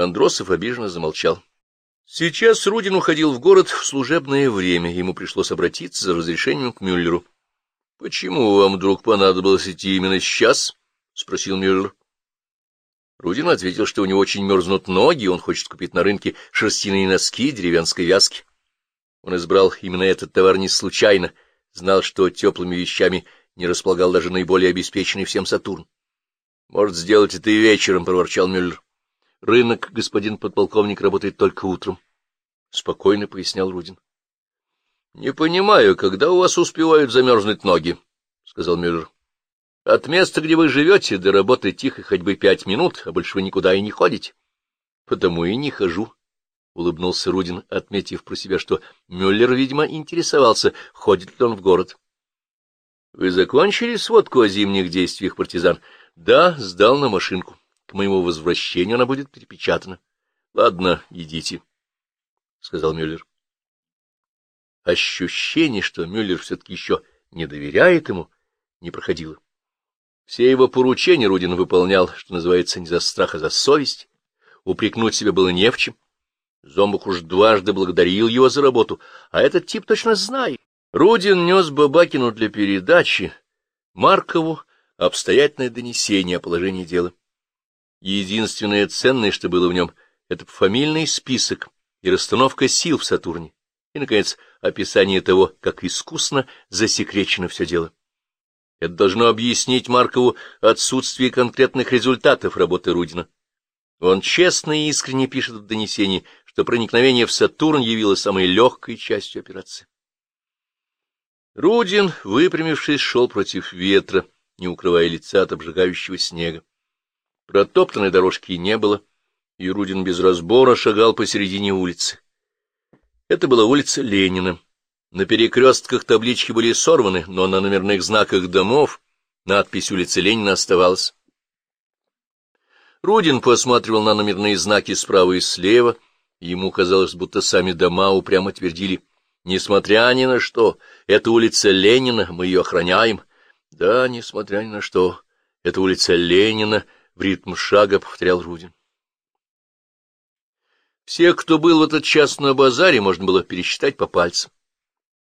Андросов обиженно замолчал. Сейчас Рудин уходил в город в служебное время, ему пришлось обратиться за разрешением к Мюллеру. — Почему вам вдруг понадобилось идти именно сейчас? — спросил Мюллер. Рудин ответил, что у него очень мерзнут ноги, он хочет купить на рынке шерстяные носки деревенской вязки. Он избрал именно этот товар не случайно, знал, что теплыми вещами не располагал даже наиболее обеспеченный всем Сатурн. — Может, сделать это и вечером, — проворчал Мюллер. — Рынок, господин подполковник, работает только утром, — спокойно пояснял Рудин. — Не понимаю, когда у вас успевают замерзнуть ноги, — сказал Мюллер. — От места, где вы живете, до работы тихо хоть бы пять минут, а больше вы никуда и не ходите. — Потому и не хожу, — улыбнулся Рудин, отметив про себя, что Мюллер, видимо, интересовался, ходит ли он в город. — Вы закончили сводку о зимних действиях партизан? — Да, сдал на машинку. К моему возвращению она будет перепечатана. — Ладно, идите, — сказал Мюллер. Ощущение, что Мюллер все-таки еще не доверяет ему, не проходило. Все его поручения Рудин выполнял, что называется, не за страх, а за совесть. Упрекнуть себя было не в чем. Зомбух уж дважды благодарил его за работу, а этот тип точно знает. Рудин нес Бабакину для передачи Маркову обстоятельное донесение о положении дела. Единственное ценное, что было в нем, — это фамильный список и расстановка сил в Сатурне, и, наконец, описание того, как искусно засекречено все дело. Это должно объяснить Маркову отсутствие конкретных результатов работы Рудина. Он честно и искренне пишет в донесении, что проникновение в Сатурн явилось самой легкой частью операции. Рудин, выпрямившись, шел против ветра, не укрывая лица от обжигающего снега. Протоптанной дорожки не было, и Рудин без разбора шагал посередине улицы. Это была улица Ленина. На перекрестках таблички были сорваны, но на номерных знаках домов надпись улицы Ленина оставалась. Рудин посматривал на номерные знаки справа и слева, ему казалось, будто сами дома упрямо твердили, несмотря ни на что, это улица Ленина, мы ее охраняем. Да, несмотря ни на что, это улица Ленина, в ритм шага повторял Рудин. Всех, кто был в этот час на базаре, можно было пересчитать по пальцам.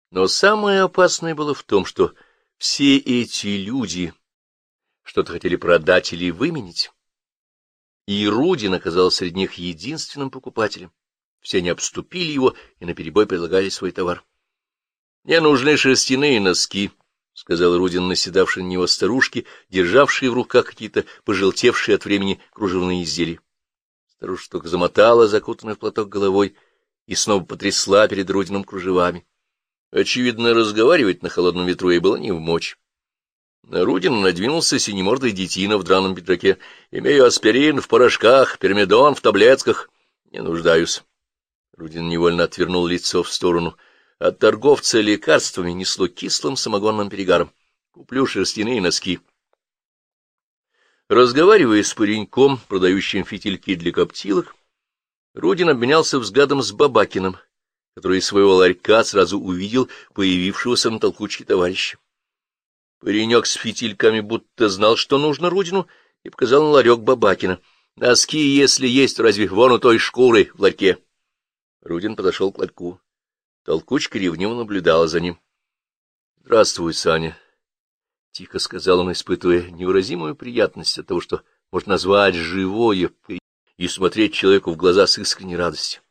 Но самое опасное было в том, что все эти люди что-то хотели продать или выменить. И Рудин оказался среди них единственным покупателем. Все они обступили его и наперебой предлагали свой товар. — Мне нужны шерстяные носки, — сказал Рудин, наседавший на него старушки, державшие в руках какие-то пожелтевшие от времени кружевные изделия. Старушка только замотала, закутанная в платок головой, и снова потрясла перед Рудином кружевами. Очевидно, разговаривать на холодном ветру ей было не в мочь. На Рудина надвинулся синемордый детина в драном пиджаке. «Имею аспирин в порошках, пермидон в таблетках. Не нуждаюсь». Рудин невольно отвернул лицо в сторону. От торговца лекарствами несло кислым самогонным перегаром. «Куплю шерстяные носки». Разговаривая с пареньком, продающим фитильки для коптилок, Рудин обменялся взглядом с Бабакиным, который из своего ларька сразу увидел появившегося на толкучке товарища. Паренек с фитильками будто знал, что нужно Рудину, и показал на ларек Бабакина. «Носки, если есть, разве вон у той шкуры в ларьке?» Рудин подошел к ларьку. Толкучка ревниво наблюдала за ним. — Здравствуй, Саня. — тихо сказал он, испытывая невыразимую приятность от того, что можно назвать живое и смотреть человеку в глаза с искренней радостью.